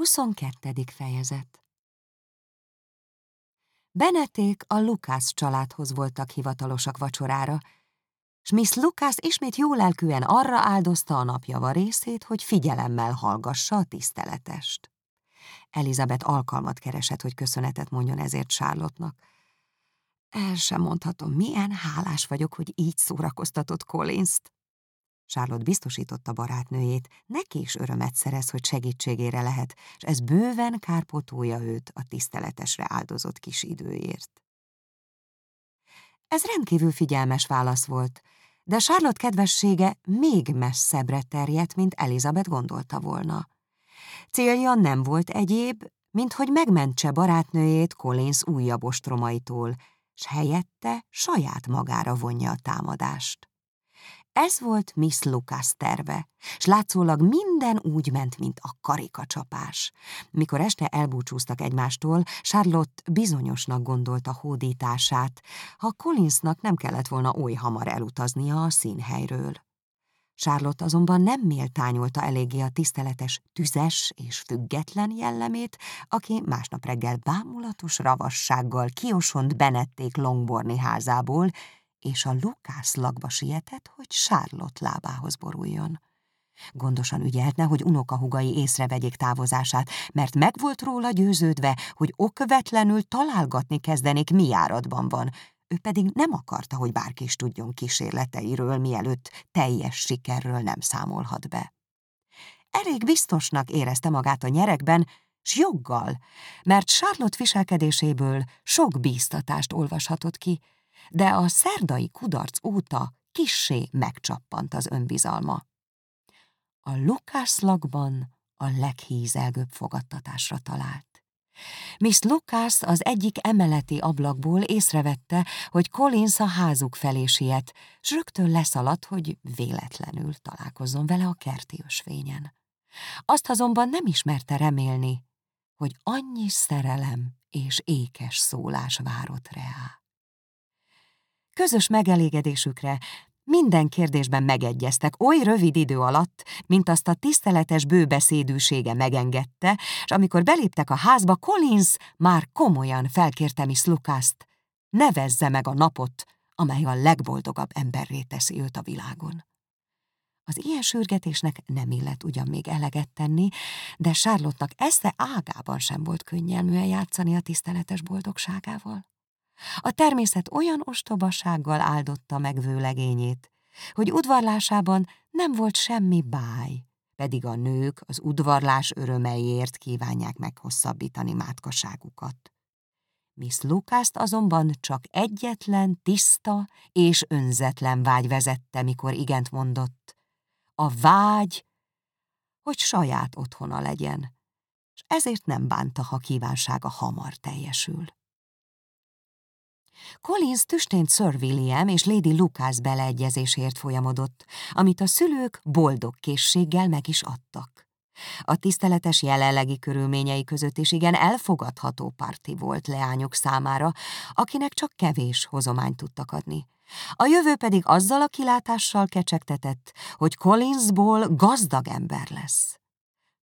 22. fejezet Beneték a Lukász családhoz voltak hivatalosak vacsorára, s Miss Lukász ismét jólelkűen arra áldozta a napjava részét, hogy figyelemmel hallgassa a tiszteletest. Elizabeth alkalmat keresett, hogy köszönetet mondjon ezért Charlotte-nak. El sem mondhatom, milyen hálás vagyok, hogy így szórakoztatott Collins-t. Charlotte biztosította barátnőjét, neki is örömet szerez, hogy segítségére lehet, és ez bőven kárpotolja őt a tiszteletesre áldozott kis időért. Ez rendkívül figyelmes válasz volt, de Charlotte kedvessége még messzebbre terjedt, mint Elizabeth gondolta volna. Célja nem volt egyéb, mint hogy megmentse barátnőjét Collins újabb ostromaitól, s helyette saját magára vonja a támadást. Ez volt Miss Lucas terve, s látszólag minden úgy ment, mint a karikacsapás. Mikor este elbúcsúztak egymástól, Charlotte bizonyosnak gondolta hódítását, ha Collinsnak nem kellett volna oly hamar elutaznia a színhelyről. Charlotte azonban nem méltányolta eléggé a tiszteletes, tüzes és független jellemét, aki másnap reggel bámulatos ravassággal kiosont Benették Longborni házából, és a Lukász lakba sietett, hogy Charlotte lábához boruljon. Gondosan ügyeltne, hogy unokahugai észrevegyék távozását, mert meg volt róla győződve, hogy okvetlenül találgatni kezdenék, mi járatban van. Ő pedig nem akarta, hogy bárki is tudjon kísérleteiről, mielőtt teljes sikerről nem számolhat be. Elég biztosnak érezte magát a nyerekben, s joggal, mert Charlotte viselkedéséből sok bíztatást olvashatott ki, de a szerdai kudarc óta kissé megcsappant az önbizalma. A Lukászlakban a leghízelgőbb fogadtatásra talált. Miss Lucas az egyik emeleti ablakból észrevette, hogy Collins a házuk felé siet, s rögtön leszaladt, hogy véletlenül találkozzon vele a kerti ösvényen. Azt azonban nem ismerte remélni, hogy annyi szerelem és ékes szólás várott rá. Közös megelégedésükre minden kérdésben megegyeztek oly rövid idő alatt, mint azt a tiszteletes bőbeszédűsége megengedte, és amikor beléptek a házba, Collins már komolyan felkérte Miss Lucaszt, nevezze meg a napot, amely a legboldogabb emberré teszi őt a világon. Az ilyen sürgetésnek nem illet ugyan még eleget tenni, de Charlotte-nak esze ágában sem volt könnyelműen játszani a tiszteletes boldogságával. A természet olyan ostobasággal áldotta meg vőlegényét, hogy udvarlásában nem volt semmi báj, pedig a nők az udvarlás örömeiért kívánják meghosszabbítani mátkaságukat. Miss Lukászt azonban csak egyetlen, tiszta és önzetlen vágy vezette, mikor igent mondott. A vágy, hogy saját otthona legyen, és ezért nem bánta, ha kívánsága hamar teljesül. Collins tüstént Sir William és Lady Lucas beleegyezésért folyamodott, amit a szülők boldog készséggel meg is adtak. A tiszteletes jelenlegi körülményei között is igen elfogadható parti volt leányok számára, akinek csak kevés hozományt tudtak adni. A jövő pedig azzal a kilátással kecsegtetett, hogy Collinsból gazdag ember lesz.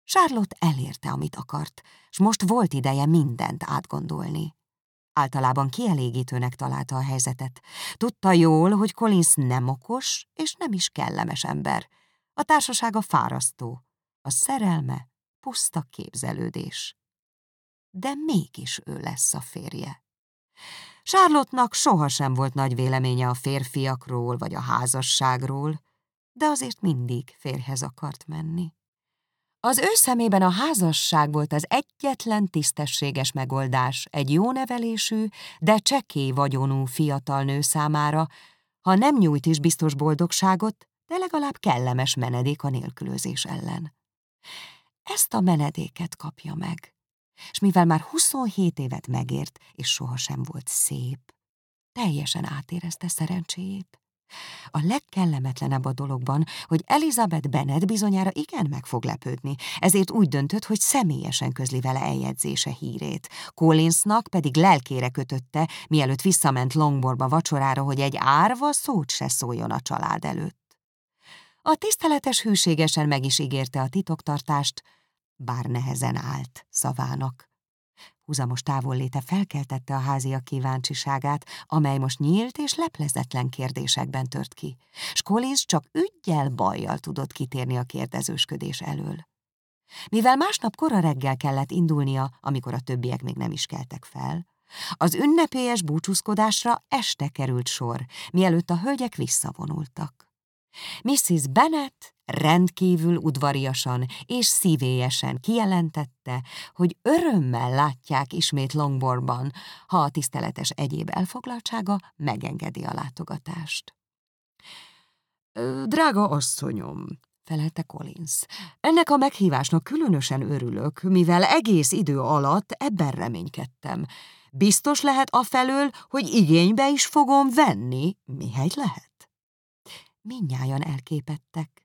Charlotte elérte, amit akart, s most volt ideje mindent átgondolni. Általában kielégítőnek találta a helyzetet. Tudta jól, hogy Collins nem okos és nem is kellemes ember. A társasága fárasztó, a szerelme puszta képzelődés. De mégis ő lesz a férje. Sárlottnak sohasem volt nagy véleménye a férfiakról vagy a házasságról, de azért mindig férhez akart menni. Az ő szemében a házasság volt az egyetlen tisztességes megoldás egy jó nevelésű, de csekély vagyonú fiatal nő számára, ha nem nyújt is biztos boldogságot, de legalább kellemes menedék a nélkülözés ellen. Ezt a menedéket kapja meg, és mivel már 27 évet megért, és sohasem volt szép, teljesen átérezte szerencséjét. A legkellemetlenebb a dologban, hogy Elizabeth Bennet bizonyára igen meg fog lepődni, ezért úgy döntött, hogy személyesen közli vele eljegyzése hírét. Collinsnak pedig lelkére kötötte, mielőtt visszament Longborba vacsorára, hogy egy árva szót se szóljon a család előtt. A tiszteletes hűségesen meg is ígérte a titoktartást, bár nehezen állt szavának. Húzamos távolléte felkeltette a háziak kíváncsiságát, amely most nyílt és leplezetlen kérdésekben tört ki, s Collins csak ügyjel bajjal tudott kitérni a kérdezősködés elől. Mivel másnap kora reggel kellett indulnia, amikor a többiek még nem is keltek fel, az ünnepélyes búcsúzkodásra este került sor, mielőtt a hölgyek visszavonultak. Mrs. Bennet rendkívül udvariasan és szívélyesen kijelentette, hogy örömmel látják ismét Longbornban, ha a tiszteletes egyéb elfoglaltsága megengedi a látogatást. Drága asszonyom, felelte Collins. Ennek a meghívásnak különösen örülök, mivel egész idő alatt ebben reménykedtem. Biztos lehet afelől, hogy igénybe is fogom venni, mihegy lehet. Mindnyájan elképettek,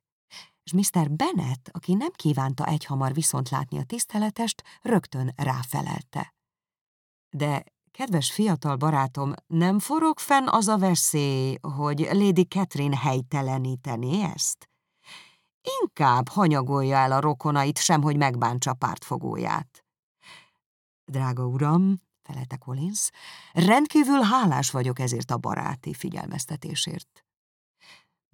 és Mr. Bennet, aki nem kívánta egyhamar viszont látni a tiszteletest, rögtön ráfelelte. De, kedves fiatal barátom, nem forog fenn az a veszély, hogy Lady Catherine helytelenítené ezt? Inkább hanyagolja el a rokonait, sem, hogy megbántsa pártfogóját. Drága uram, felelte Collins, rendkívül hálás vagyok ezért a baráti figyelmeztetésért.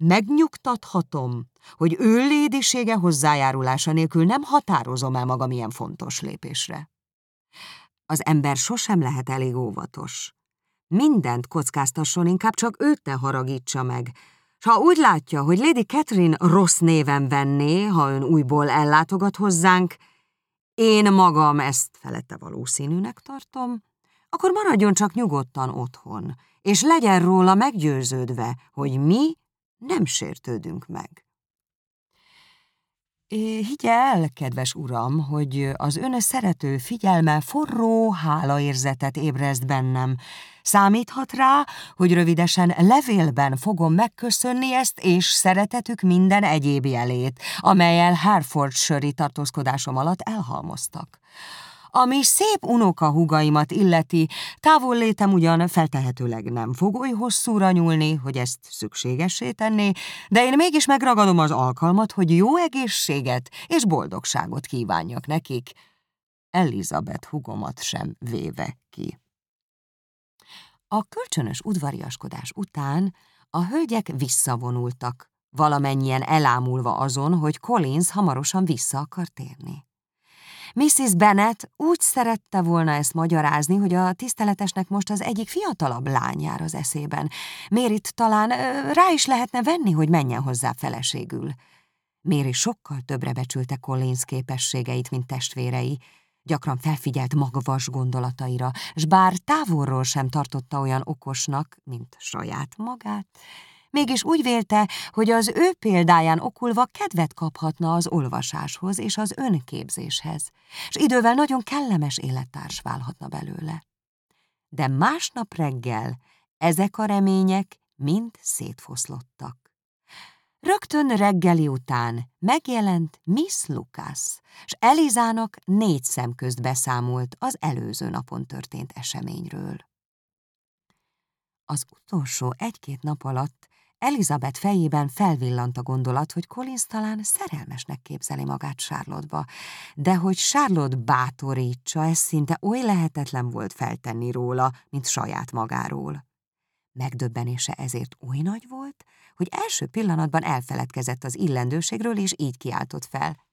Megnyugtathatom, hogy ő lédisége hozzájárulása nélkül nem határozom el magam ilyen fontos lépésre. Az ember sosem lehet elég óvatos. Mindent kockáztasson, inkább csak őt ne haragítsa meg. S ha úgy látja, hogy Lady Catherine rossz néven venné, ha ön újból ellátogat hozzánk, én magam ezt felette valószínűnek tartom, akkor maradjon csak nyugodtan otthon, és legyen róla meggyőződve, hogy mi nem sértődünk meg. Higgye el, kedves uram, hogy az ön szerető figyelme forró hálaérzetet ébreszt bennem. Számíthat rá, hogy rövidesen levélben fogom megköszönni ezt és szeretetük minden egyéb jelét, amelyel Herefordshire tartózkodásom alatt elhalmoztak. Ami szép unoka hugaimat illeti, távol létem ugyan feltehetőleg nem fog oly hosszúra nyúlni, hogy ezt szükségessé tenné, de én mégis megragadom az alkalmat, hogy jó egészséget és boldogságot kívánjak nekik, Elizabeth hugomat sem véve ki. A kölcsönös udvariaskodás után a hölgyek visszavonultak, valamennyien elámulva azon, hogy Collins hamarosan vissza akar térni. Mrs. Bennet úgy szerette volna ezt magyarázni, hogy a tiszteletesnek most az egyik fiatalabb lányár az eszében. Mérit talán rá is lehetne venni, hogy menjen hozzá feleségül. Méri sokkal többre becsülte Collins képességeit, mint testvérei, gyakran felfigyelt magvas gondolataira, s bár távolról sem tartotta olyan okosnak, mint saját magát, mégis úgy vélte, hogy az ő példáján okulva kedvet kaphatna az olvasáshoz és az önképzéshez, és idővel nagyon kellemes élettárs válhatna belőle. De másnap reggel ezek a remények mind szétfoszlottak. Rögtön reggeli után megjelent Miss Lucas, és Elizának négy szem közt beszámolt az előző napon történt eseményről. Az utolsó egy-két nap alatt Elizabeth fejében felvillant a gondolat, hogy Collins talán szerelmesnek képzeli magát Charlotte-ba, de hogy Charlotte bátorítsa, ez szinte oly lehetetlen volt feltenni róla, mint saját magáról. Megdöbbenése ezért oly nagy volt, hogy első pillanatban elfeledkezett az illendőségről, és így kiáltott fel.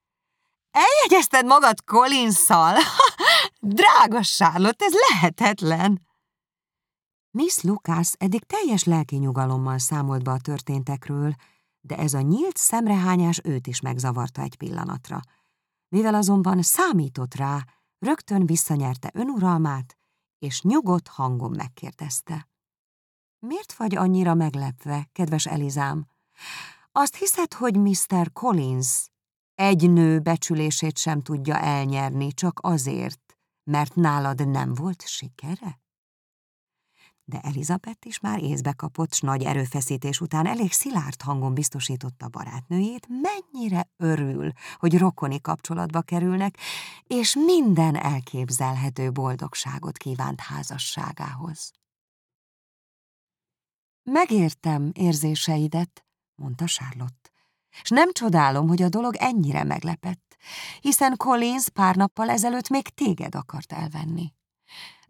Eljegyezted magad Collinszal? Drága Charlotte, ez lehetetlen! Miss Lucas eddig teljes lelki nyugalommal számolt be a történtekről, de ez a nyílt szemrehányás őt is megzavarta egy pillanatra. Mivel azonban számított rá, rögtön visszanyerte önuralmát, és nyugodt hangon megkérdezte. Miért vagy annyira meglepve, kedves Elizám? Azt hiszed, hogy Mr. Collins egy nő becsülését sem tudja elnyerni csak azért, mert nálad nem volt sikere? De Elizabeth is már észbe kapott, s nagy erőfeszítés után elég szilárd hangon biztosította barátnőjét, mennyire örül, hogy rokoni kapcsolatba kerülnek, és minden elképzelhető boldogságot kívánt házasságához. Megértem érzéseidet, mondta Charlotte, és nem csodálom, hogy a dolog ennyire meglepett. hiszen Collins pár nappal ezelőtt még téged akart elvenni.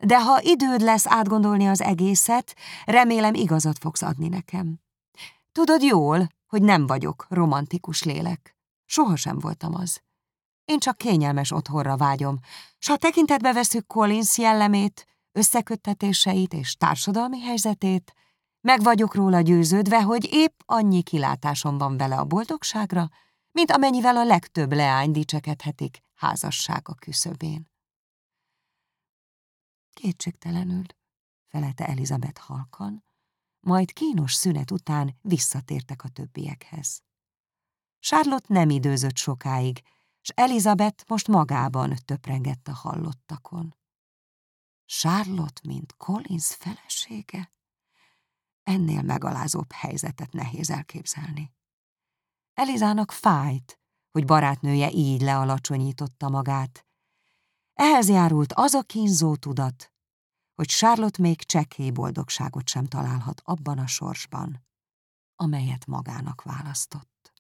De ha időd lesz átgondolni az egészet, remélem igazat fogsz adni nekem. Tudod jól, hogy nem vagyok romantikus lélek. Sohasem voltam az. Én csak kényelmes otthonra vágyom, s ha tekintetbe veszük Collins jellemét, összeköttetéseit és társadalmi helyzetét, meg vagyok róla győződve, hogy épp annyi kilátásom van vele a boldogságra, mint amennyivel a legtöbb leány dicsekedhetik házassága küszöbén. Kétségtelenül, felelte Elizabeth halkan, majd kínos szünet után visszatértek a többiekhez. Charlotte nem időzött sokáig, s Elizabeth most magában töprengett a hallottakon. Charlotte, mint Collins felesége? Ennél megalázóbb helyzetet nehéz elképzelni. Elizának fájt, hogy barátnője így lealacsonyította magát. Ehhez járult az a kínzó tudat, hogy Charlotte még csekély boldogságot sem találhat abban a sorsban, amelyet magának választott.